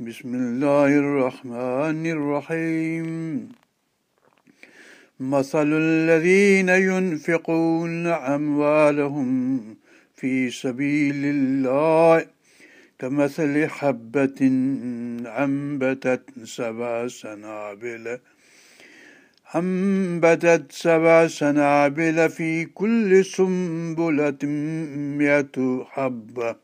بسم الله الرحمن الرحيم. مثل الذين ينفقون أموالهم في سبيل الله كمثل حبة أنبتت سبع سنابل. أنبتت سبع سنابل في كل سنبلة مئة حبة.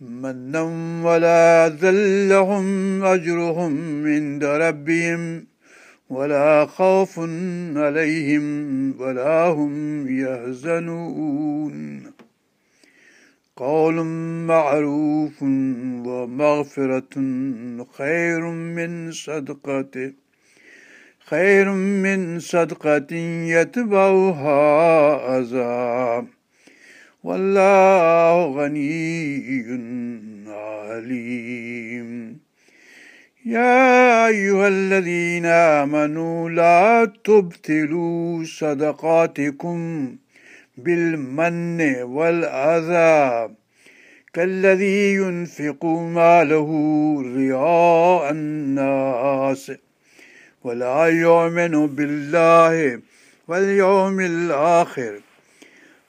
منا ولا ذلهم أجرهم عند ربهم ولا خوف عليهم ولا هم يحزنون. قول معروف ومغفرة خير من صدقة خير من صدقة يتبعها أذى. والله غني عليم. يا أيها الذين آمنوا لا تبتلوا صدقاتكم بالمن والعذاب كالذي ينفق ماله رياء الناس ولا يؤمن بالله واليوم الآخر.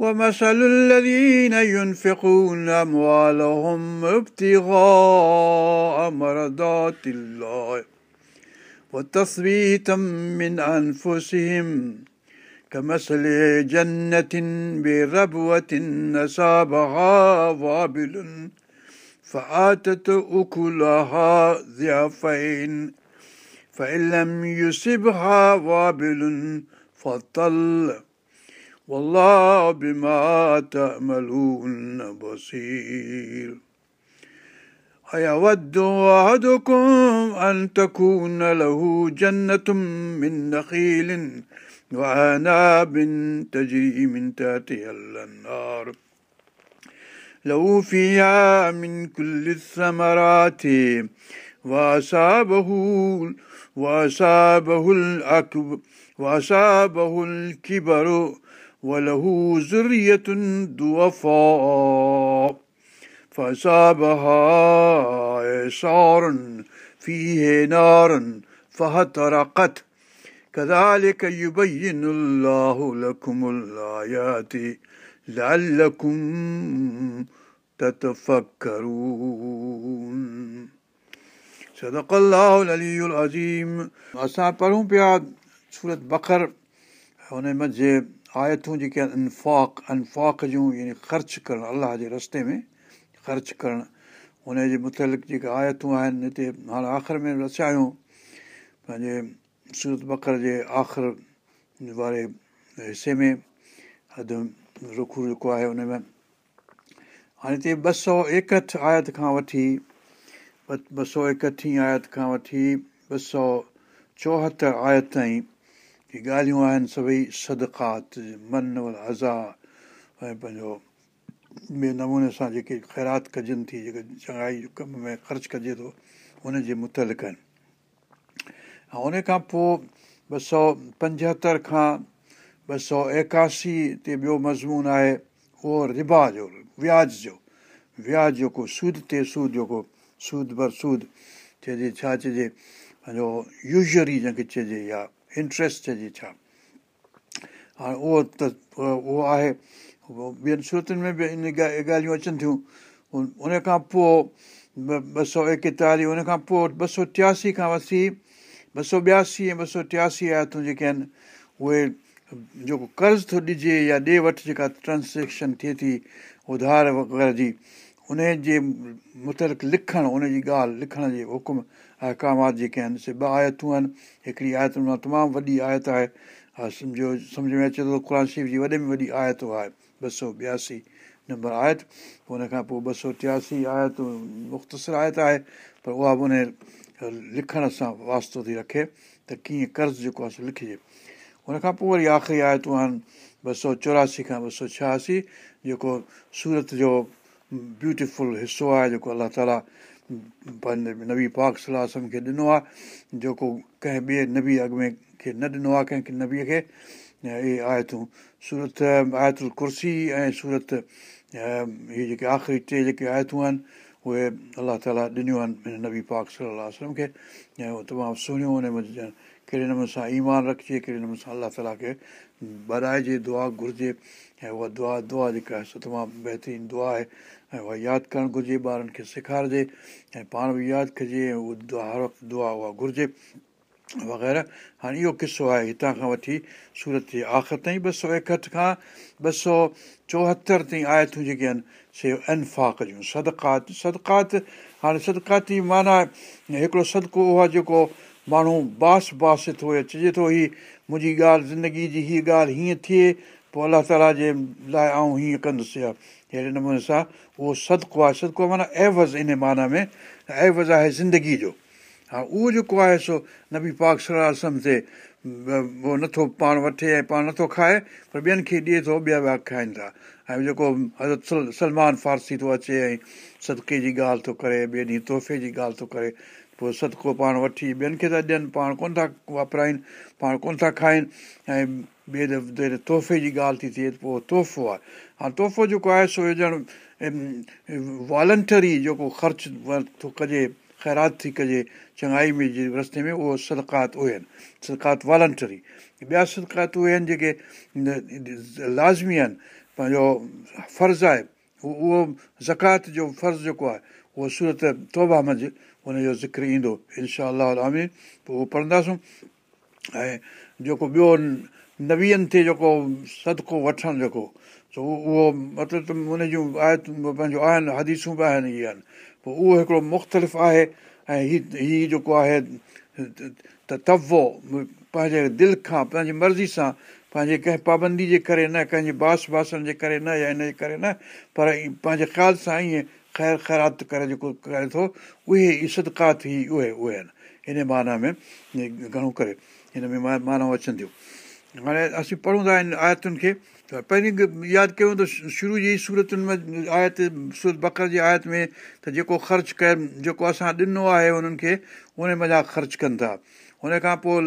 ومثل الذين ينفقون أموالهم ابتغاء مرضات الله وتثبيتا من أنفسهم كمثل جنة بربوة أصابها وابل فآتت أكلها ضعفين فإن لم يصبها وابل فطل. والله بما تأملون بصير. أيود أحدكم أن تكون له جنة من نخيل وعناب تجري من تحتها الأنهار. له فيها من كل الثمرات. وأصابه وأصابه الأكبر وأصابه الكبر وله ذرية ضعفاء فأصابها إعصار فيه نار فاحترقت كذلك يبين الله لكم الآيات لعلكم تتفكرون صدق الله العلي العظيم असां पढ़ूं पिया सूरत बकर हुन जे آيتون جيڪي آهن انفاق جون يعني خرچ ڪرڻ الله جي رستي ۾ خرچ ڪرڻ هن جي مطلق جيڪي آيتون آهن هتي هاڻي آخر ۾ رسيا آهيون پنهنجي سورت بڪر جي آخر واري حصي ۾ اڌ رکو جيڪو آهي هن ۾. هاڻي هتي ٻه سؤ ايڪهٺ آيت کان وٺي ٻه سؤ ايڪٽيهه آيت کان وٺي ٻه سؤ چوهتر آيت تائين ڳالهيون آهن سڀئي سدڪات من ول ازا ۽ پنهنجو ٻئي نموني سان جيڪي خيرات ڪجن ٿي جيڪي چڱائي ڪم ۾ خرچ ڪجي ٿو ان جي مطلق آهن. ۽ ان کان پوءِ ٻه سؤ پنجهتر کان ٻه سؤ ايڪاسي تي ٻيو مضمون آهي اهو ربا جو وياج جو. وياج جيڪو سود تي سود جيڪو سود بر سود چئجي ڇا چئجي پنهنجو يوجري جنهن کي چئجي يا انٽرسٽ چئجي ڇا هاڻي اهو ته اهو آهي ٻين صورتن ۾ به ان ڳالهيون اچن ٿيون ان کان پوءِ ٻه سؤ ايڪيتاليهه ان کان پوءِ ٻه سؤ ٽياسي کان وٺي ٻه سؤ ٻياسي ۽ ٻه سؤ ٽياسي آيتون جيڪي آهن اهي جيڪو قرض ٿو ڏجي يا ڏي وٺ جيڪا ٽرانسيڪشن ٿئي ٿي اڌار وغيره جي ان جي مطلق لکڻ ان جي ڳالهه لکڻ جي حڪم اهڪامات جيڪي آهن سي ٻه آيتون آهن. هڪڙي آيت مان تمام وڏي آيت آهي. سمجهو سمجهه ۾ اچي ٿو قر شريف جي وڏي ۾ وڏي آيت آهي ٻه سؤ ٻياسي نمبر آيت. هن کان پوءِ ٻه سؤ ٽياسي آيت مختصر آيت آهي پر اها به ان لکڻ سان واستو ٿي رکي ته ڪيئن قرض جيڪو آهي سو لکجي. هن کان پوءِ وري آخري آيتون آهن ٻه سؤ چوراسي کان ٻه سؤ ڇهاسي جيڪو سورت جو بيوٽفل حصو آهي جيڪو الله تالا پنهنجي نبي پاڪ صلاح کي ڏنو آهي جيڪو ڪنهن ٻئي نبي اڳ ۾ کي نه ڏنو آهي ڪنهن نبيءَ کي اهي آيتون سورت آيتل ڪرسي ۽ سورت اهي جيڪي آخري ٽي جيڪي آيتون آهن اهي الله تالا ڏنيون آهن هن نبي پاڪ صلاح کي ۽ اهي تمام سهڻيون هن ۾ ڪهڙي نموني سان ايمان رکجي ڪهڙي نموني سان الله تالا کي برائجي دعا گهرجي ۽ اها دعا دعا جيڪا آهي تمام بهترين دعا آهي ۽ اها ياد ڪرڻ گهرجي ٻارن کي سيکارجي ۽ پاڻ به ياد ڪجي ۽ اها دعا هر وقت دعا اها گهرجي وغيره. هاڻي اهو قصو آهي؟ هتان کان وٺي سورت جي آخر تائين ٻه سؤ ايڪهٺ کان ٻه سؤ چوهتر تائين آيتون جيڪي آهن سي انفاق جون سدڪات. سدڪات هاڻي سدڪاتي معنيٰ هڪڙو سدڪو اهو آهي جيڪو ماڻهو باس باس ٿو چئجي ٿو هيءَ منهنجي ڳالهه زندگي جي هيءَ ڳالهه هيئن ٿئي پوءِ الله تالا جي لاءِ آئون هيئن ڪندس اهڙي نموني سان اهو سدڪو آهي سدڪو معنيٰ عيوض ان معنيٰ ۾ عيوض آهي زندگي جو ها اهو جيڪو آهي سو نبي پاڪ صلاح تي اهو نٿو پاڻ وٺي ۽ پاڻ نٿو کائي پر ٻين کي ڏئي ٿو ٻيا ٻيا کائين ٿا ۽ جيڪو حضرت سلمان فارسي ٿو اچي ۽ صدقي جي ڳالهه ٿو ڪري ٻئي ڏينهن تحفي جي ڳالهه ٿو ڪري پوءِ سدڪو پاڻ وٺي ٻين کي ٿا ڏين پاڻ ڪونه ٿا واپرائن پاڻ ڪونه ٿا کائين ۽ ٻئي دفعي تحفي جي ڳالهه ٿي ٿئي پوءِ تحفو آهي ها تحفو جيڪو آهي سو ڄڻ والنٽري جيڪو خرچ ٿو ڪجي خيرات ٿي ڪجي چڱائي ۾ جي رستي ۾ اهو سدڪات اهي آهن سدڪات والنٽري ٻيا سدڪات اهي آهن جيڪي لازمي آهن پنهنجو فرض آهي اهو زڪات جو فرض جيڪو آهي اهو سورت توبا منجهه هن جو ذڪر ايندو انشا آمين پوءِ اهو پڙهنداسون ۽ جيڪو ٻيو نويهن تي جيڪو سدڪو وٺڻ جيڪو. اهو مطلب ته ان جون آيتون پنهنجو آهن حديثون به آهن اهي آهن. پوءِ اهو هڪڙو مختلف آهي ۽ هيءُ جيڪو آهي ته توو پنهنجي دل کان پنهنجي مرضي سان پنهنجي ڪنهن پابندي جي ڪري نه ڪنهن جي باس باسڻ جي ڪري نه يا ان جي ڪري نه پر پنهنجي خيال سان ائين خير خيرات ڪري جيڪو ڪري ٿو اهي ئي سدڪات ئي اهي اهي آهن. ان معنيٰ ۾ گهڻو ڪري هن ۾ معنيٰ اچن ٿيون هاڻي اسين پڙهون ٿا هن آيتن کي ته پهرين ياد ڪيون ته شروع جي صورتن ۾ آيت سورت بڪر جي آيت ۾ ته جيڪو خرچ ڪين جيڪو اسان ڏنو آهي انهن کي ان مزا خرچ ڪن ٿا هن کان پوءِ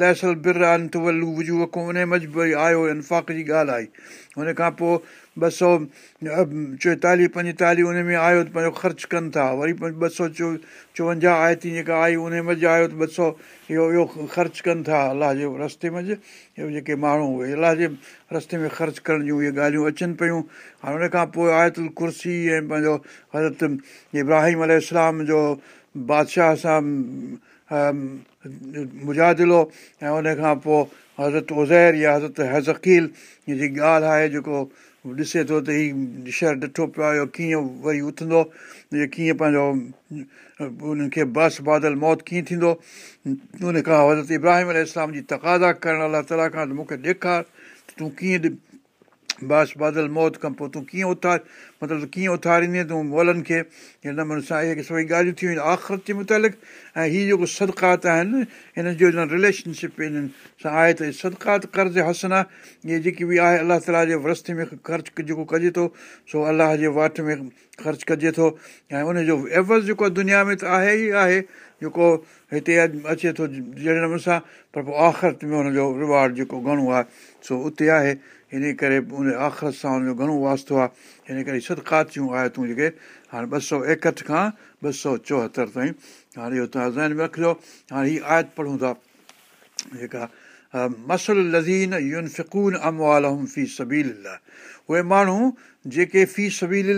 لهسل بر ولو وجهون وکون ان مجبوري آيو انفاق جي ڳالهه آئي هن کان پوءِ ٻه سؤ چوئيتاليهه پنجيتاليهه ان ۾ آيو ته پنهنجو خرچ ڪن ٿا وري ٻه سؤ چو چوونجاهه آيتي جيڪا آئي ان منجهه آيو ته ٻه سؤ اهو اهو خرچ ڪن ٿا الله جي رستي منجهه اهو جيڪي ماڻهو اهي الله جي رستي ۾ خرچ ڪرڻ جون اهي ڳالهيون اچن پيون هاڻي هن کان پوءِ آيتل ڪرسي ۽ پنهنجو حضرت ابراهيم ال جو بادشاهه سان مجادلو ۽ ان کان پوءِ حضرت ازير يا حضرت هزڪيل جي ڳالهه آهي جيڪو ڏسي ٿو ته هيءُ شهر ڏٺو پيو آهي ڪيئن وري اٿندو ڪيئن پنهنجو انهن کي بس بادل موت ڪيئن ٿيندو ان کان حضرت ابراهيم اسلام جي تقاضا ڪرڻ الله تالا ته مون کي ڏيکار تون ڪيئن باس بادل موت کان پوءِ تون ڪيئن اٿار مطلب ڪيئن اٿاريندي؟ تون مولن کي هن نموني سان اهي سڀئي ڳالهيون ٿي ويون آخرت جي متالق ۽ هيءَ جيڪو سدڪات آهن هن جو رليشنشپ هنن سان آهي ته سدڪات قرض هسن آهي. اهي جيڪي به آهي الله تالا جي رستي ۾ خرچ جيڪو ڪجي ٿو سو الله جي واٽ ۾ خرچ ڪجي ٿو. ۽ ان جو عيوض جيڪو دنيا ۾ ته آهي ئي آهي جيڪو هتي اچي ٿو جهڙي نموني سان پر پوءِ آخرت ۾ هن جو روارڊ جيڪو گهڻو آهي سو اتي آهي ان ڪري ان آخرت سان هن جو گهڻو واستو آهي. هن ڪري سدڪات جون آيتون جيڪي هاڻي ٻه سؤ ايڪهٺ کان ٻه سؤ چوهتر تائين هاڻي اهو توهان ذهن ۾ رکجو. هاڻي هيءَ آيت پڙهون ٿا. جيڪا مسل لزين يون اموال في سبيل اهي ماڻهو جيڪي في سبيل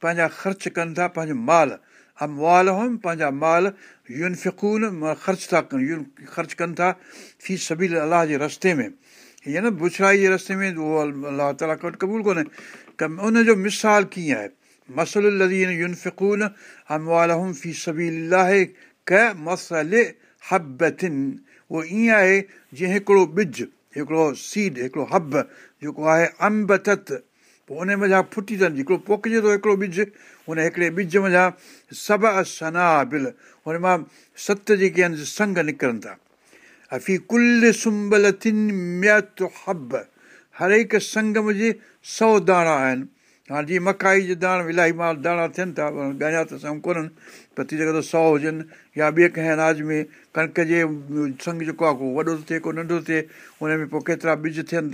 پنهنجا خرچ ڪن ٿا پنهنجو مال اموال هم پنهنجا مال يون فڪون خرچ ٿا ڪن خرچ ڪن ٿا في سبيل الله جي رستي ۾ هيئن نه بڇڙائي جي رستي ۾ اهو الله تالا وٽ قبول ڪونهي ڪ ان جو مثال ڪيئن آهي مسل لدين يون فڪون اموال هم في سبيل ڪ مسل هبٿن اهو ائين آهي جيئن هڪڙو ٻج هڪڙو سيڊ هڪڙو هب جيڪو آهي امبت پوءِ ان مزا ڦٽي اٿن هڪڙو پوکجي ٿو هڪڙو ٻج هن هڪڙي ٻج سڀ سنها بل هن مان ست جيڪي آهن سنگ نڪرن ٿا افي ڪل هر هڪ سنگ منهنجي سؤ داڻا آهن. هاڻي جيئن مڪائي جي داڻ الاهي مال داڻا ٿين ٿا ڳالهائي ته سڀ ڪونهن پرتي جڳهه ته سؤ هجن يا ٻئي ڪنهن اناج ۾ ڪڻڪ جي سنگ جيڪو آهي ڪو وڏو ٿو ٿئي ڪو ننڍو ٿئي هن ۾ پوءِ ڪيترا ٻج ٿين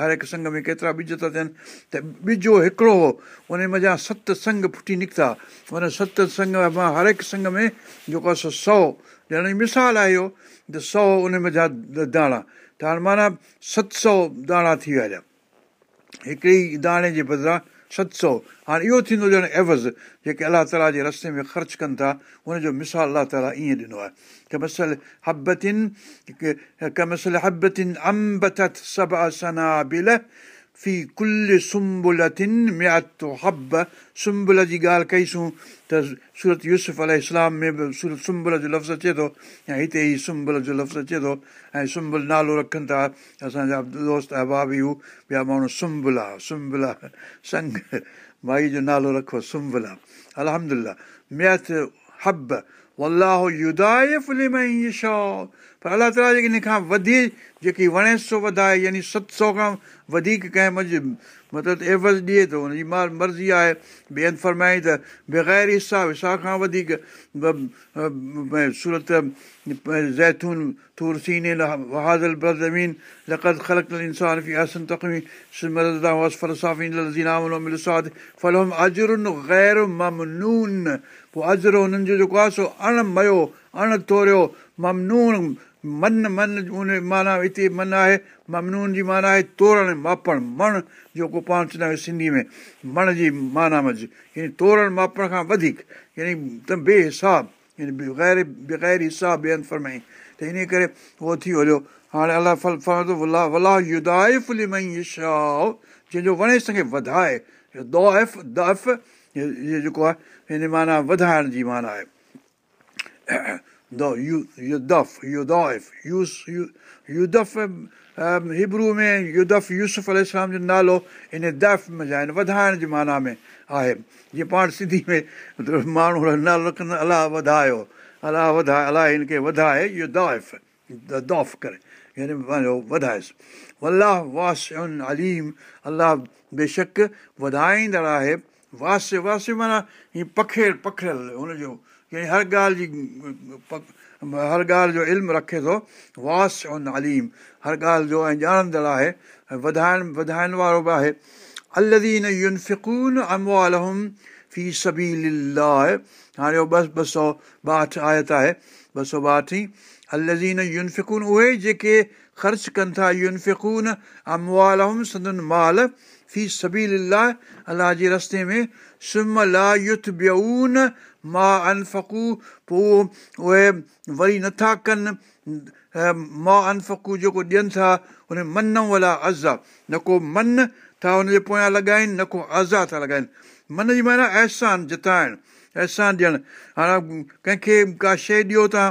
هر هڪ سنگ ۾ ڪيترا ٻج ٿا ٿين ته ٻجو هڪڙو هو ان مزا ست سنگ ڦٽي نڪتا. هن ست سنگ مان هر هڪ سنگ ۾ جيڪو آهي سو سؤ ڄڻ مثال آهي اهو ته سؤ ان مزا داڻا ته هاڻي معنيٰ ست سؤ داڻا ٿي ويا هڪڙي داڻي جي بدران ست سؤ هاڻي اهو ٿيندو ڄڻ عيوض جيڪي الله تالا جي رستي ۾ خرچ ڪن ٿا هن جو مثال الله تالا ائين ڏنو آهي ڪ مسل هبتن ڪ مسل هبتن امبت سڀ سنها بل في ڪل سمبلتن ميات هب سمبل جي ڳالهه ڪئيسون ته سورت يوسف ال اسلام ۾ به سورت سمبل جو لفظ اچي ٿو ۽ هتي ئي سمبل جو لفظ اچي ٿو ۽ سمبل نالو رکن ٿا اسان جا دوست اهباب ٻيا ماڻهو سمبل سمبل سنگ مائي جو نالو رکو سمبل الهمدلا مياٿ هب الله يدائف شو پر الله تالا جيڪي ان کان وڌي جيڪي وڻي سو وڌائي يعني ست سؤ کان وڌيڪ ڪنهن مج مطلب عيوض ڏئي ٿو هن جي مال مرضي آهي ٻين فرمائي ته بغير حساب حساب کان وڌيڪ سورت زيٿون ٿور سيني هازل زمين لقت خلق انسان في آسن تقمي ساد فلم اجرن غير ممنون پوءِ اجر هنن جو جيڪو آهي سو اڻ ميو اڻ توريو ممنون من من ان معنيٰ هتي من آهي ممنون جي معنيٰ آهي تورڻ ماپڻ مڻ جيڪو پاڻ چوندا آهيون سنڌي ۾ مڻ جي معنيٰ مجهه. يعني تورڻ ماپڻ کان وڌيڪ يعني ته بيهساب يعني بغير حساب ته ان ڪري اهو ٿي هليو هاڻي الله جنهن جو وڻي سگهي وڌائي. دف اهو جيڪو آهي هن معنيٰ وڌائڻ جي معنيٰ آهي هبرو ۾ يدف يوسف ال جو نالو ان دف ۾ آهن وڌائڻ جي معنيٰ ۾ آهي جيئن پاڻ سنڌي ۾ ماڻهو نالو رکندا الله وڌايو الله وڌائي الله هن کي وڌائي اهو دوف دوف ڪري يعني پنهنجو وڌائيس الله واس اليم الله بيشڪ وڌائيندڙ آهي واسي واسي معنيٰ هيئن پکيڙ پکڙيل هن جو يعني هر ڳالهه جي هر ڳالهه جو علم رکي ٿو واس ان اليم. هر ڳالهه جو ۽ ڄاڻندڙ آهي ۽ وڌائڻ وڌائڻ وارو به آهي. الدين ينفڪون اموالهم في سبي لاءِ هاڻي ٻه ٻه سؤ ٻاهٺ آيت آهي ٻه سؤ ٻاهٺ الدين ينفڪون اهي جيڪي خرچ ڪن ٿا ينفڪون اموالهم سندن مال في سبي لاءِ الله جي رستي ۾ سم لا يوٿ ٻيون مان انفقو پوءِ اهي وري نٿا ڪن مان انفقو جيڪو ڏين ٿا ان من ولا ازا نه ڪو من ٿا هن جي پويان لڳائين نه ڪو ازا ٿا لڳائين من جي معنيٰ احسان جتائڻ احسان ڏيڻ هاڻي ڪنهن کي ڪا شيءِ ڏيو ٿا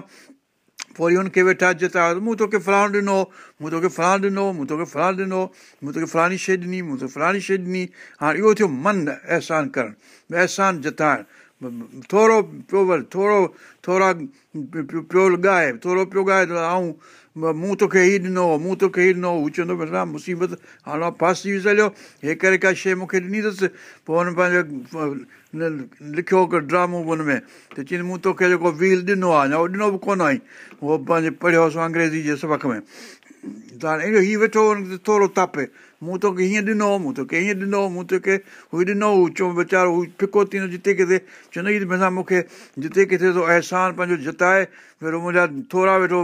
پوءِ وري هن کي ويٺا جتا مون توکي فلاڻو ڏنو مون توکي فلاڻو ڏنو مون توکي فلاڻو ڏنو مون توکي فلاڻي شيءِ ڏني مون توکي فلاڻي شيءِ ڏني هاڻي اهو ٿيو من احسان ڪرڻ احسان جتائڻ ٿورو پيو وري ٿورو ٿورا پيو ڳائي ٿورو پيو ڳائي ته آئون مون توکي هيءُ ڏنو مون توکي هيءُ ڏنو هو چوندو ڀئي مصيبت هاڻي ڦاسي وجهي ڇڏيو هي ڪري ڪا شيءِ مون کي ڏني اٿس پوءِ هن پنهنجو لکيو هڪ ڊرامو هن ۾ ته چئي مون توکي جيڪو وهيل ڏنو آهي اڃا اهو ڏنو به ڪونه آئي اهو پنهنجي پڙهيوسين انگريزي جي سبق ۾ ته هاڻي اهڙو هيءُ ويٺو ٿورو تاپي مون توکي هيئن ڏنو مون توکي هيئن ڏنو مون توکي هو ڏنو هو چئو ويچارو هو ڦڪو ٿيندو جتي ڪٿي چوندو ئي ڀئي مون کي جتي ڪٿي ٿو احسان پنهنجو جتائي ويٺو منهنجا ٿورا ويٺو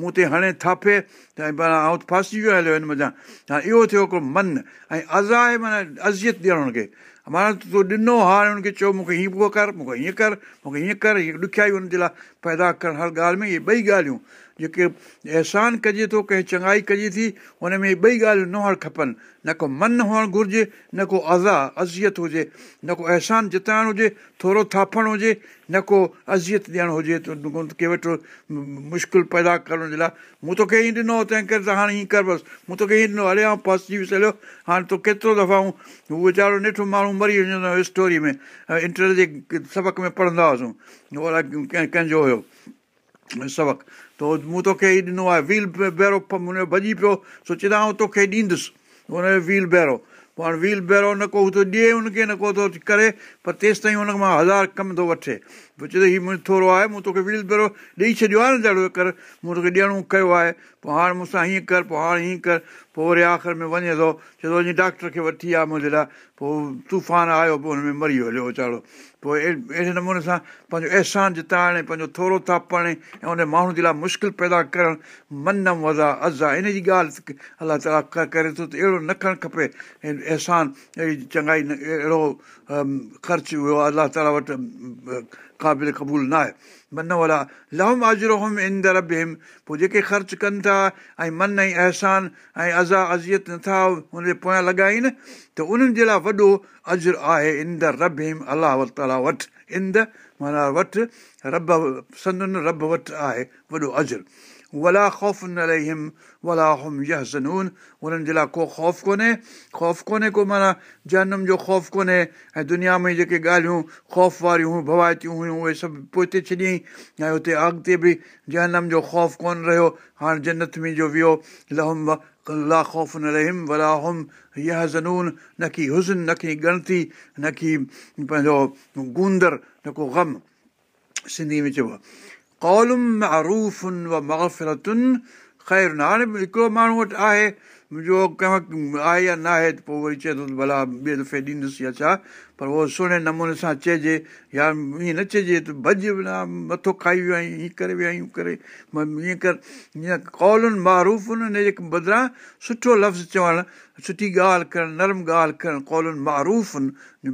مون تي هڻي ٿاپي ته پاڻ آئون ڦاسي ويو هليو هن مٿان هاڻي اهو ٿيو هڪڙو من ۽ ازا آهي معنيٰ اذيت ڏيڻ هن کي معنيٰ تون ڏنو هاڻي هن کي چئو مون کي هيئن پيو ڪر مون کي هيئن ڪر مون کي هيئن ڪر هيءَ ڏکيائي هن جي لاءِ پيدا ڪرڻ هر ڳالهه ۾ اهي ٻئي ڳالهيون جيڪي احسان ڪجي ٿو ڪنهن چڱائي ڪجي ٿي هن ۾ ٻئي ڳالهيون نه هئڻ کپن. نه ڪو من هئڻ گهرجي نه ڪو ازا اذيت هجي. نه ڪو احسان جتائڻ هجي ٿورو ٿاپڻ هجي نه ڪو اذيت ڏيڻ هجي. ڪنهن وٽ مشڪل پيدا ڪرڻ جي لاءِ. مون توکي هيئن ڏنو تنهن ڪري ته هاڻي هيئن ڪر بس. مون توکي هيئن ڏنو هلي ويس هليو. هاڻي تو ڪيترو دفعا هو؟ هو ويچارو ڏٺو ماڻهو مري هيو اسٽوري ۾. انٽر جي سبق ۾ پڙهندا هئاسين. ڪنهن جو هيو. سبق ته مون توکي هيءُ ڏنو آهي وهيل بيرو هن جو ڀڄي پيو سوچي ته آئون توکي ڏيندس هن جو وهيل بيرو پوءِ هاڻي بيرو نه ڪو هو ٿو ڏئي هن کي نه ڪو ٿو ڪري پر تيس تائين هن مان هزار ڪم ٿو وٺي پوءِ چئي هيءُ منهنجو ٿورو آهي مون توکي وهيل بيرو ڏيئي ڇڏيو آهي نه جهڙو ڪر مون توکي ڏيڻو ڪيو آهي پوءِ هاڻي مون سان هيئن ڪر پوءِ هاڻي هيئن ڪر پوءِ وري آخر ۾ وڃي ٿو چئي ٿو وڃي ڊاڪٽر کي وٺي آهي منهنجي لاءِ پوءِ طوفان آيو پوءِ هن ۾ مري ويو ويچارو پوءِ اهڙي نموني سان پنهنجو احسان جتائڻ ۽ پنهنجو ٿورو ٿاپڻ ۽ ان ماڻهو جي لاءِ مشڪل پيدا ڪرڻ من نه ويزا ازا ان جي ڳالهه الله تالا ڪري ٿو ته اهڙو نه ڪرڻ کپي. احسان اهڙي چڱائي اهڙو خرچ هيو الله تالا وٽ قابل قبول نه آهي. من وارا لهم اجرو هم اندر به پوءِ جيڪي خرچ ڪن ٿا ۽ من ۽ احسان ۽ ازا اذيت نٿا هن جي پويان لڳائين ته انهن جي لاءِ وڏو اجر آهي اندر رب هم الله تالا وٽ اند معنيٰ وٽ رب سندن رب وٽ آهي وڏو اجر ولا خوف نه لهي هم ولا هم يهزنون انهن جي لاءِ ڪو خوف ڪونهي خوف ڪونهي ڪو معنيٰ جنم جو خوف ڪونهي ۽ دنيا ۾ جيڪي ڳالهيون خوف واريون هيون ڀوائتيون هيون اهي سڀ پوءِ ڇڏيئين ۽ هتي اڳتي به جنم جو خوف ڪونه رهيو هاڻي جنت ۾ جو ويو لهم لا خوف نه رحم ولا هم يهزنون نه ڪه هزن نه ڪه ڳڻتي نه ڪه پنهنجو گوندر نه ڪو غم سنڌي ۾ چئبو ڪولم مروفن و مغفرتن خير هاڻي هڪڙو ماڻهو وٽ آهي منهنجو ڪنهن آهي يا نه آهي ته پوءِ وري چئي ٿو ڀلا ٻئي دفعي ڏيندس يا ڇا؟ پر اهو سهڻي نموني سان چئجي يا ائين نه چئجي ته ڀڄ مٿو کائي ويو آهين هيئن ڪري ويا آهيون ڪري ائين ڪر ائين ڪولن ماروفن هن جي بدران سٺو لفظ چوڻ سٺي ڳالهه ڪرڻ نرم ڳالهه ڪرڻ ڪولن معروف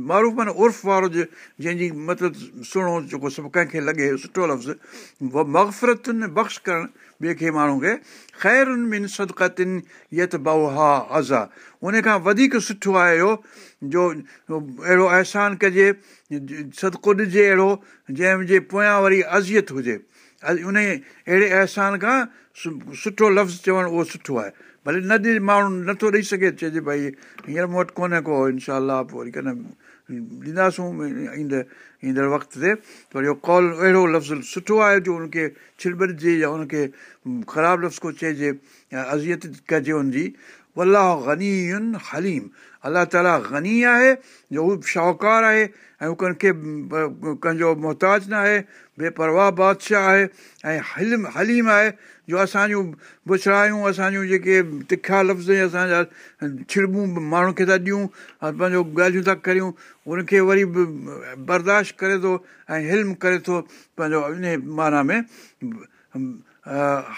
معنيٰ عرف وارو جنهن جي مطلب سهڻو جيڪو سڀ ڪنهن کي لڳي سٺو لفظ مغفرتن بخش ڪرڻ ٻئي کي ماڻهو کي خيرن ۾ سدڪتن يت ها ازا. ان کان وڌيڪ سٺو آهي اهو جو اهڙو احسان ڪجي سدڪو ڏجي اهڙو جنهن جي پويان وري اذيت هجي. ان اهڙي احسان کان سٺو لفظ چوڻ اهو سٺو آهي. ڀلي نه ڏي ماڻهو نٿو ڏيئي سگهي چئجي ڀئي هينئر مون وٽ ڪونهي ڪو انشا پوءِ وري ڪڏهن ڏينداسون ايندڙ ايندڙ وقت تي پر اهو ڪال اهڙو لفظ سٺو آهي جو هن کي ڇڙبڙجي يا هن کي خراب لفظ ڪو چئجي يا اذيت ڪجي هن جي ولاهه گني هليم الله تالا گني آهي جو هو شاهوڪار آهي ۽ هو ڪنهن کي ڪنهن جو محتاج نه آهي بيپرواهه بادشاهه آهي ۽ هلم هليم آهي جو اسان جون بڇڙايون اسان جون جيڪي تکا لفظ اسان جا ڇڙبون ماڻهن کي ٿا ڏيون پنهنجو ڳالهيون ٿا ڪريون ان کي وري به برداشت ڪري ٿو ۽ هلم ڪري ٿو پنهنجو ان معنيٰ ۾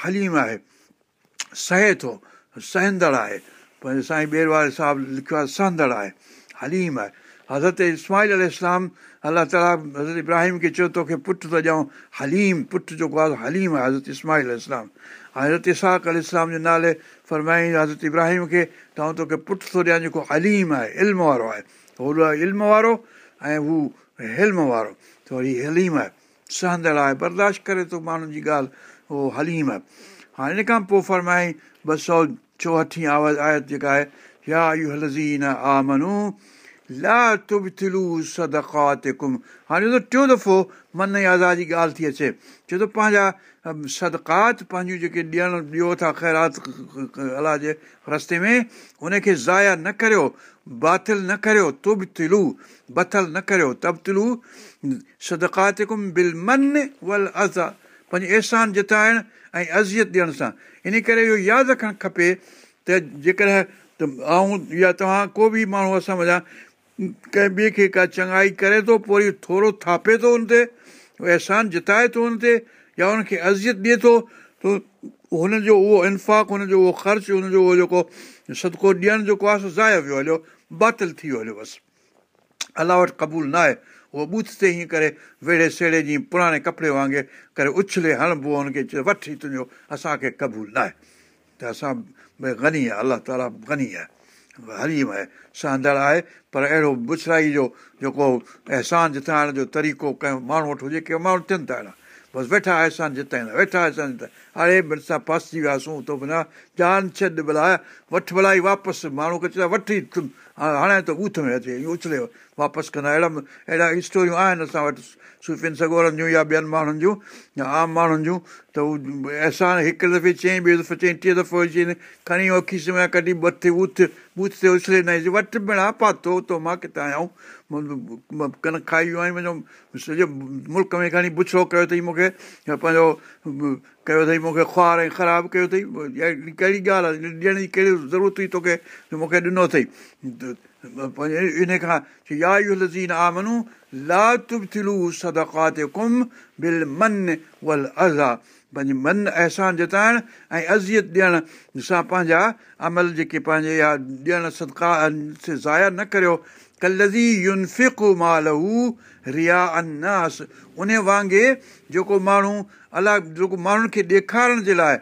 هليم آهي سهي ٿو سهندڙ آهي پنهنجو سائين ٻير واري صاحب لکيو آهي سهندڙ آهي هليم آهي حضرت اسماعيل اسلام الله تالا حضرت ابراهيم کي چيو توکي پٽ ٿو ڏيون هليم پٽ جيڪو آهي هليم آهي حضرت اسماعيل اسلام حضرت اساڪ ال اسلام جي نالي فرمائي حضرت ابراهيم کي توکي پٽ ٿو ڏيان جيڪو هليم آهي علم وارو آهي هو آهي علم وارو ۽ هو هلم وارو وري هليم آهي سهندڙ آهي برداشت ڪري ٿو ماڻهن جي ڳالهه اهو هليم آهي هاڻي هن کان پوءِ فرمائي ٻه سؤ چوهٺ آواز آيت جيڪا آهي هاڻي ٽيون دفعو من جي آزادي ڳالهه ٿي اچي. ڇو ته پنهنجا سدڪات پنهنجون جيڪي ڏيڻ ڏيو ٿا خيرات الله جي رستي ۾ ان کي زايا نه ڪريو باطل نه ڪريو تبتلو بٿل نه ڪريو. من ول ازا پنهنجي احسان جتائڻ ۽ اذيت ڏيڻ سان. ان ڪري اهو ياد رکڻ کپي ته جيڪڏهن ته آئون يا توهان ڪو به ماڻهو اسان وڃان ڪنهن ٻئي کي ڪا چڱائي ڪري ٿو پوءِ وري ٿورو ٿاپي ٿو هن تي احسان جتائي ٿو هن تي يا هن کي اذيت ڏئي ٿو ته هن جو اهو انفاق هن جو اهو خرچ هن جو اهو جيڪو سدڪو ڏيڻ جيڪو آهي سو زايا ويو هليو باطل ٿي ويو هليو بس الله وٽ قبول نه آهي اهو بوٿ تي هيئن ڪري ويڙي سيڙي جيئن پراڻي ڪپڙي وانگر ڪري اڇلي هڻبو هن کي چئي وٺي تنهنجو اسان کي قبول نه آهي ته اسان ڀئي گني آهي الله تالا گني آهي. هريم آهي سهندڙ آهي پر اهڙو بڇرائي جو جيڪو احسان جتائڻ جو طريقو ڪنهن ماڻهو وٽ هجي ڪنهن ماڻهو ٿين ٿا اهڙا. بس ويٺا احسان جتائيندا ويٺا احسان جتائيندا اڙي ڀرسان ڦاسي وياسين تو بنا جان ڇڏ ڀلا وٺ ڀلا ئي واپس ماڻهو کي چوندا وٺي هاڻي ته ڳوٿ ۾ اچي اهو اڇلي واپس ڪندا اهڙا اهڙا اسٽوريون آهن اسان وٽ صفن سگورن جون يا ٻين ماڻهن جون يا عام ماڻهن جون ته هو احسان هڪ دفعي چئين ٻئي دفعي چئين ٽيهه دفعو چئي کڻي ويو کيس ۾ ڪڍي بٿ بوٿ بوٿ تي اڇلي نه وٺ ڀيڻ پاتو تو مان ڪٿان آهيان ڪن کائي ويو آهن منهنجو سڄو ملڪ ۾ کڻي بڇڙو ڪيو اٿئي مون کي پنهنجو ڪيو اٿئي مون کي کوار ۽ خراب ڪيو اٿئي ڪهڙي ڳالهه آهي؟ ڏيڻ جي ڪهڙي ضرورت هئي توکي؟ مون کي ڏنو اٿئي. پنهنجي ان کان يا اهو لزين آمنو لا تبٿلو سدڪات ڪم بل من ول ازا. پنهنجي من احسان جتائڻ ۽ اذيت ڏيڻ سان پنهنجا عمل جيڪي پنهنجي يا ڏيڻ سدڪا زايا نه ڪريو ڪلزي ينفڪ مالهو ريا اناس ان وانگر جيڪو ماڻهو الله جيڪو ماڻهن کي ڏيکارڻ جي لاءِ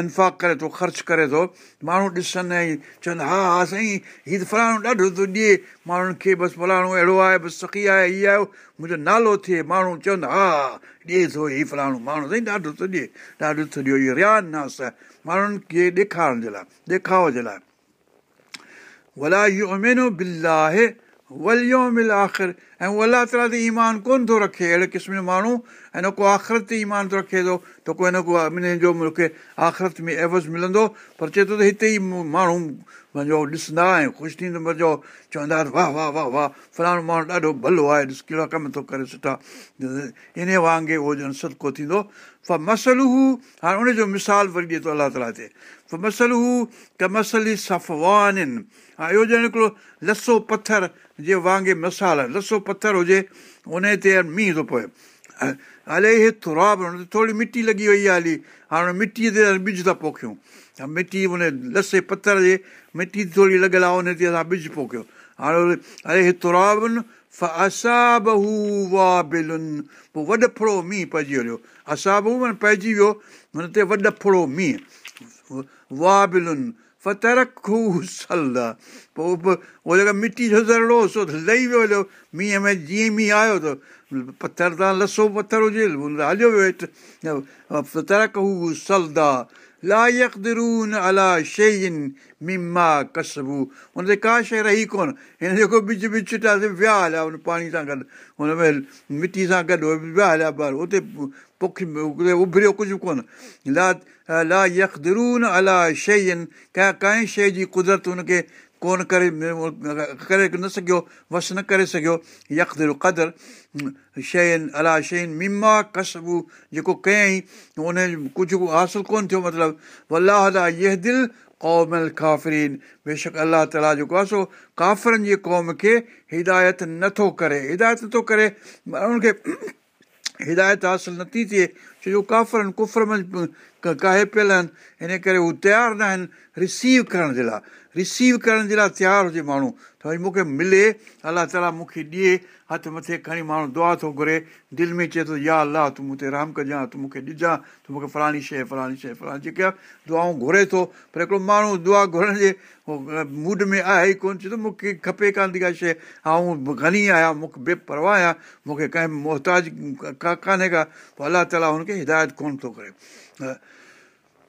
انفاق ڪري ٿو خرچ ڪري ٿو ماڻهو ڏسن ۽ چوندا ها ها سائين ته فلاڻو ڏاڍو ٿو ڏئي ماڻهن کي بس فلاڻو اهڙو آهي بس سکي آهي هيءَ آهي منهنجو نالو ٿئي ماڻهو چوندا ها ڏئي ٿو هيءَ فلاڻو ماڻهو سائين ڏاڍو ٿو ڏئي ڏاڍو ٿو ڏيو اهو ريا ناس آهي ماڻهن کي ڏيکارڻ جي لاءِ ڏيکاو جي لاءِ آخر ۽ الله تالا تي ايمان ڪونه ٿو رکي اهڙي قسم جو ماڻهو ۽ نه ڪو آخرت تي ايمان ٿو رکي ٿو ته ڪوئي نه ڪو ٻنهن جو مون کي آخرت ۾ عيوض ملندو پر چئي ٿو ته هتي ئي ماڻهو پنهنجو ڏسندا ۽ خوش ٿيندو منهنجو چوندا واهه واهه واهه واهه فلاڻو ماڻهو ڏاڍو ڀلو آهي ڏس ڪهڙا ڪم ٿو ڪري سٺا ان وانگر اهو ڄڻ سدڪو ٿيندو ف هو هاڻي ان جو مثال وري ڏئي ٿو الله تالا تي مسئلو ڪ مسلي سفوان ها اهو ڄڻ هڪڙو لسو پٿر جي وانگر مثال لسو پٿر هجي ان تي مينهن ٿو پئي هلي هي ٿورا به هن تي ٿوري مٽي لڳي وئي آهي هلي. هاڻي مٽيءَ تي ٻج ٿا پوکيون. مٽي ان لسي پٿر جي مٽي ٿوري لڳيل آهي ان تي اسان ٻج پوکيو. هاڻي اري هي بلن پوءِ وڏ ڦڙو مينهن پئجي هليو اسابهو معنيٰ پئجي ويو هن تي وڏ ڦڙو مينهن. واهه بلن فترکو سل پوءِ به اهو جيڪا مٽي جو زرڙو سو لهي ويو هليو. مينهن ۾ جيئن مينهن آيو ته پٿر تان لسو پٿر هجي هليو ويو هيٺ. فترکو سلدا لا يڪدرون الا شين ميما ڪسبو. هن تي ڪا شيءِ رهي ڪونه. هن جيڪو ٻج ٻج ڇٽاسين ويا هليا هن پاڻي سان گڏ هن ۾ مٽي سان گڏ ويا هليا ٻار. اتي پوکي اڀريو ڪجهه ڪونه. لا لا يڪدرون الا شين ڪنهن ڪنهن شيءِ جي قدرت هن کي ڪونه ڪري ڪري نه سگهيو وس نه ڪري سگهيو يڪدر قدر شين الا شين ميما ڪسبو جيڪو ڪيئين ان ڪجهه حاصل ڪونه ٿيو مطلب الله ڪافرين. بيشڪ الله تالا جيڪو آهي سو ڪافرن جي قوم کي هدايت نٿو ڪري. هدايت نٿو ڪري ان کي هدايت حاصل نٿي ٿئي ڇو جو ڪافرن ڪفر ۾ ڪاهي پيل آهن. هن ڪري هو تيار نه آهن رسيو ڪرڻ جي لاءِ رسيو ڪرڻ جي لاءِ تيار هجي ماڻهو. ته ڀئي مون کي ملي الله تالا مون کي ڏئي هٿ مٿي کڻي ماڻهو دعا ٿو گهري. دل ۾ چئي ٿو يا الله تون مون تي رام ڪجانءِ تون مون کي ڏجان تون مون کي فلاڻي شيءِ فلاڻي شيءِ فلاڻي جيڪي آهي دعائون گهري ٿو پر هڪڙو ماڻهو دعا گهرڻ جي موڊ ۾ آهي ئي ڪونه چئي ٿو مون کي کپي ڪانه ٿي ڪا شيءِ. ۽ گهڻي آهيان مون کي بيپرواهه آهيان مون کي ڪنهن موهتاج ڪا ڪانهي ڪا. پوءِ الله تالا هن کي هدايت ڪونه ٿو ڪري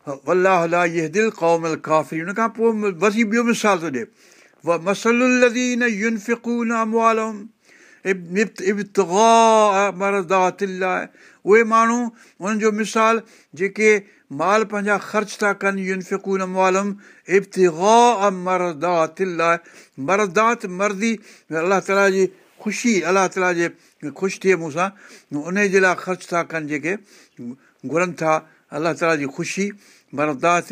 دل قومل ڪافي هن کان پوءِ وري ٻيو مثال ٿو ڏئي اهي ماڻهو انهن جو مثال جيڪي مال پنهنجا خرچ ٿا ڪن يونفڪون اموالم ابتگا مردات مردات مردي الله تالا جي خوشي الله تالا جي خوش ٿئي مون سان ان جي لاءِ خرچ ٿا ڪن جيڪي گهرن ٿا الله تالا جي خوشي مردات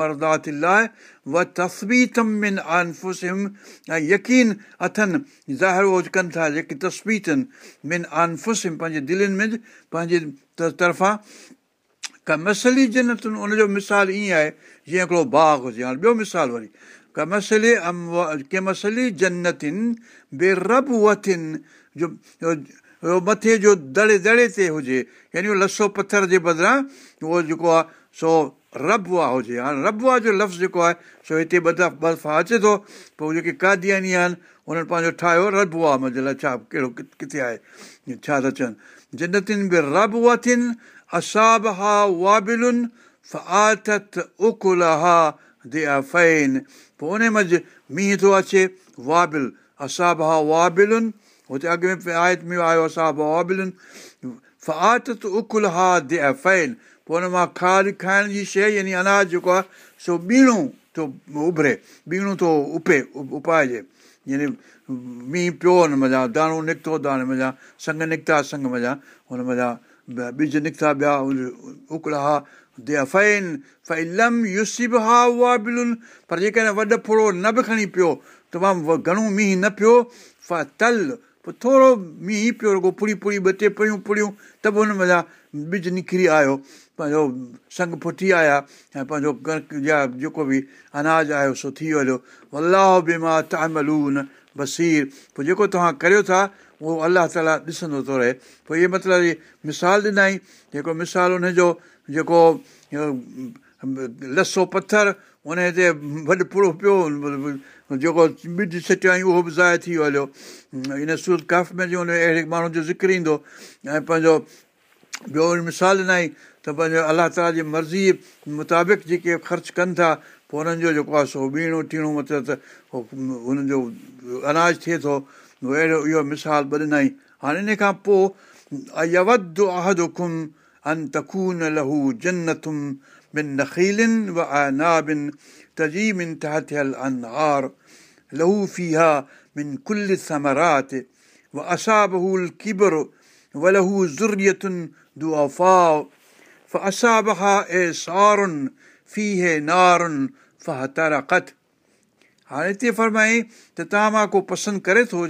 مردات لاءِ و من آنفسم ۽ يقين اٿن ظاهر ڪن ٿا جيڪي تسبيتن من آنفسم پنهنجي دلن ۾ پنهنجي طرفان ڪا مسلي جنتن ان جو مثال ائين آهي جيئن هڪڙو باغ هجي هاڻي ٻيو مثال وري ڪا مسلي ڪنهن مسلي جنتن بي رب وٿن جو مٿي جو دڙي دڙي تي هجي. يعني اهو لسو پٿر جي بدران اهو جيڪو آهي سو ربوا هجي. هاڻي ربوا جو لفظ جيڪو آهي سو هتي ٻه دفعا ٻه دفعا اچي ٿو پوءِ جيڪي ڪادياني آهن انهن پنهنجو ٺاهيو ربوا منهنجي لاءِ. ڇا ڪهڙو ڪٿي آهي؟ ڇا ٿا چون؟ جنتن به رب وٿن اساب ها وابلن عقل ها فين پوءِ ان منجهه مينهن ٿو اچي وابل. اساب ها وابلن هتي اڳ ۾ آيت ۾ آيو اساب وابلن فات عقل ها فين پوءِ هن مان کاد کائڻ جي شيءِ يعني اناج جيڪو آهي سو ٻيڻو ٿو اڀري ٻيڻو ٿو اپي اپائجي يعني مينهن پيو هن مزا داڻو نڪتو داڻي مزا سنگ نڪتا سنگ مزا هن مزا ٻج نڪتا ٻيا اڪڙا ها فين فيلم يسب ها اها بلن پر جيڪڏهن وڏو فوڙو نه به کڻي پيو تمام گهڻو مينهن نه پيو ف تل پوءِ ٿورو مينهن پيو رڳو پڙي پڙي ٻه ٽي پڙيون پڙيون ته به هن مزا ٻج نڪري آيو پنهنجو سنگ ڦٽي آيا ۽ پنهنجو ڪڻڪ يا جيڪو به اناج آيو سو ٿي ويو الله مان تاملون بسير پوءِ جيڪو توهان ڪريو ٿا اهو الله تالا ڏسندو ٿو رهي پوءِ اهي مطلب مثال ڏنئي جيڪو مثال هن جو جيڪو لسو پٿر ان تي وڏو پڙو پيو جيڪو ٻج ڇٽيو اهو به زايا ٿي ويو هليو ان سورت ڪاف ۾ جو اهڙي ماڻهو جو ذڪر ايندو ۽ پنهنجو ٻيو مثال ڏنئي ته پنهنجو الله تالا جي مرضي مطابق جيڪي خرچ ڪن ٿا پوءِ هنن جو جيڪو آهي سو ٻيڻو ٽيڻو مطلب ته هنن جو اناج ٿئي ٿو اهڙو اهو مثال ٻه ڏنئي هاڻي ان کان پوءِ ان تڪون لهو جنتم لهو فيها هاڻي هتي فرمائي ته توهان مان ڪو پسند ڪري ٿو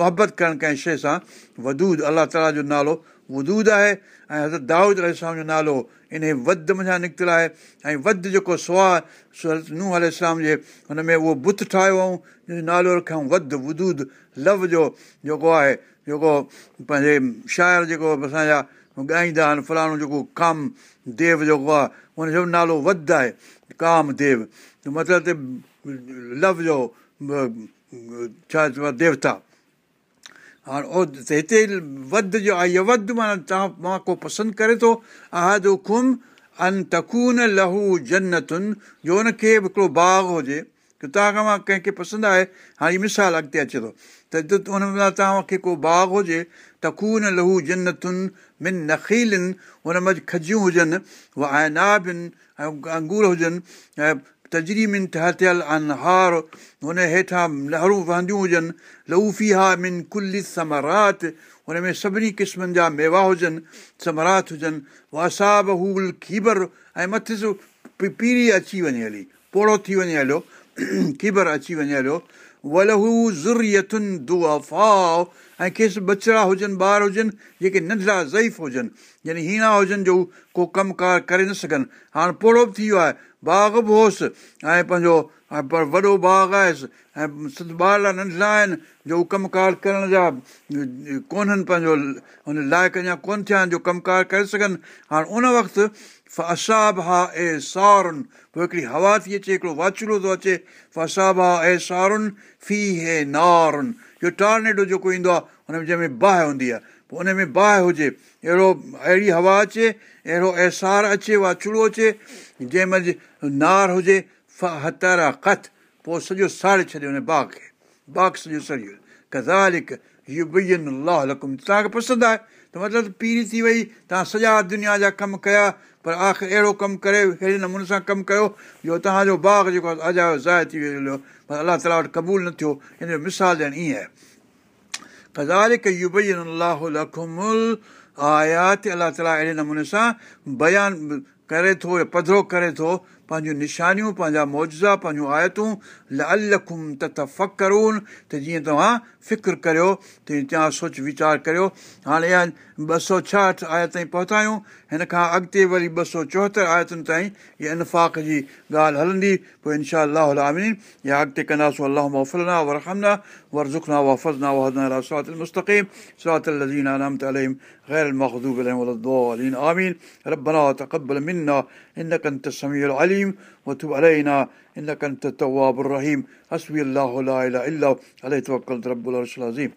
محبت ڪرڻ ڪنهن شيءِ سان وڌود الله تالا جو نالو وڌود آهي ۽ حضرت دائود الارم جو نالو ان وڌ مڃان نڪتل آهي ۽ وڌ جيڪو سواهه ننهن ال جي هن ۾ اهو بت ٺاهيو ۽ نالو رکيئون وڌ وڌود لو جو جيڪو آهي جيڪو پنهنجي شاعر جيڪو اسان جا ڳائيندا آهن فلاڻو جيڪو ڪام ديو جيڪو آهي هن جو نالو وڌ آهي ڪام ديو. مطلب ته لو جو ڇا چئبو آهي ديوتا هاڻي هتي وڌ جو آهي اها وڌ معنيٰ توهان مان ڪو پسند ڪري ٿو عهد کم ان تڪون لهو جنتن جو هن کي به هڪڙو باغ هجي توهان کان مان ڪنهن کي پسند آهي هاڻي مثال اڳتي اچي ٿو. ته هن مهل توهان کي ڪو باغ هجي ته خون لهو جنتن من نکيلن هن منجهه کجيون هجن اها اينابن ۽ انگور هجن ۽ تجريمن ٺهيل انهار هن هيٺان لهرون وهنديون هجن لهوفي ها من ڪلي ثمرات هن ۾ سڀني قسمن جا ميوا هجن ثمرات هجن واساب هول خيبر ۽ مٿي س پيري اچي وڃي هلي پوڙو ٿي وڃي هليو خيبر اچي وڃي هليو ولهو دئافاو ۽ کيس بچڙا هجن ٻار هجن جيڪي ننڍڙا ضعيف هجن يعني هيڻا هجن جو ڪو ڪم ڪار ڪري نه سگهن هاڻي پوڙو به ٿي ويو آهي باغ به هوس ۽ پنهنجو پر وڏو باغ آهيس ۽ ٻار ننڍڙا آهن جو ڪم ڪار ڪرڻ جا ڪونهن پنهنجو هن لائق اڃا ڪونه ٿيا آهن جو ڪم ڪار ڪري سگهن هاڻي ان وقت فساب ها اي سارن پوءِ هڪڙي هوا ٿي اچي هڪڙو واچلو ٿو اچي فساب ها اي سارن في هي نارن اهو ٽارنيڊو جيڪو ايندو آهي هن ۾ جنهن ۾ باهه هوندي آهي پوءِ هن ۾ باهه هجي اهڙو اهڙي هوا اچي اهڙو اهسار اچي واچڙو اچي جنهن مهل نار هجي ف ڪٿ پوءِ سڄو ساڙي ڇڏي هن باغ کي باغ سڄو سڙي توهان کي پسند آهي ته مطلب پيري ٿي وئي توهان سڄا دنيا جا ڪم ڪيا پر آخر اهڙو ڪم ڪري اهڙي نموني سان ڪم ڪيو جو توهان جو باغ جيڪو آهي اجايو زاهه ٿي ويو پر الله تالا وٽ قبول نه ٿيو هن جو مثال ڏيڻ ائين آهي. الله تالا اهڙي نموني سان بيان ڪري ٿو يا پڌرو ڪري ٿو پنهنجون نشانيون پنهنجا موزا پنهنجون آيتون لکم ته فخرون ته جيئن توهان फ़िक्रु करियो तीअं तव्हां सोच वीचार करियो हाणे इहा ॿ सौ छाहठि आयत ताईं पहुता आहियूं हिन खां अॻिते वरी ॿ सौ चोहतरि आयतुनि ताईं इहा इनफ़ाक़ जी ॻाल्हि हलंदी पोइ इनशा आमीन या अॻिते कंदासीं अलाह वफ़लना वरहमना वरज़ुखना वफ़ज़ना वहदना सरात المستقيم صراط الذين أنعمت عليهم غير المغضوب عليهم ولا الضالين آمين ربنا تقبل منا إنك أنت السميع العليم وتب علينا إنك أنت التواب الرحيم. حسبي الله لا إله إلا عليه توكلت رب العرش العظيم.